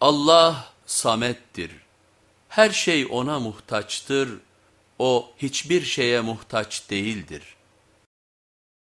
Allah samettir. Her şey ona muhtaçtır. O hiçbir şeye muhtaç değildir.''